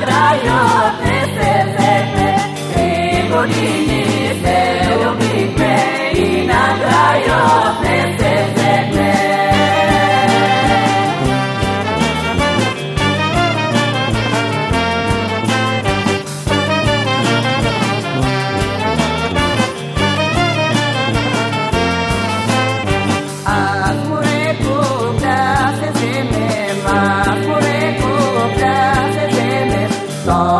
praia. 사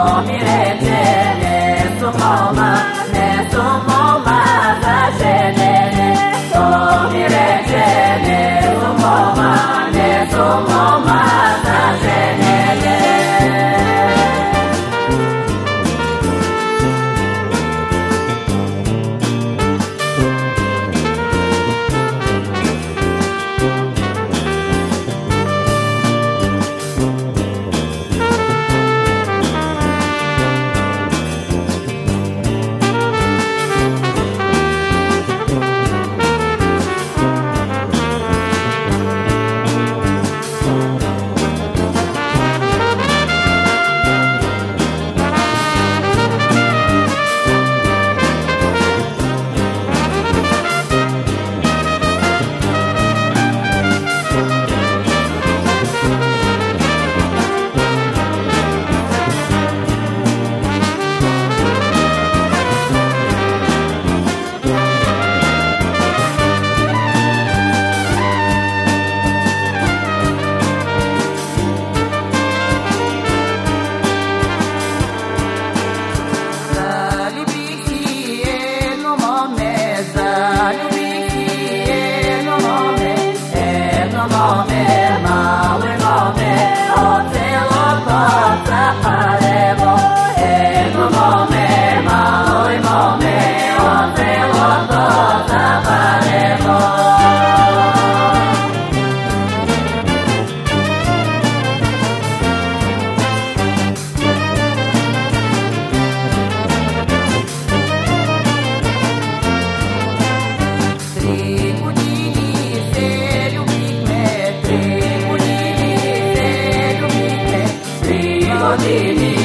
Amen. Dini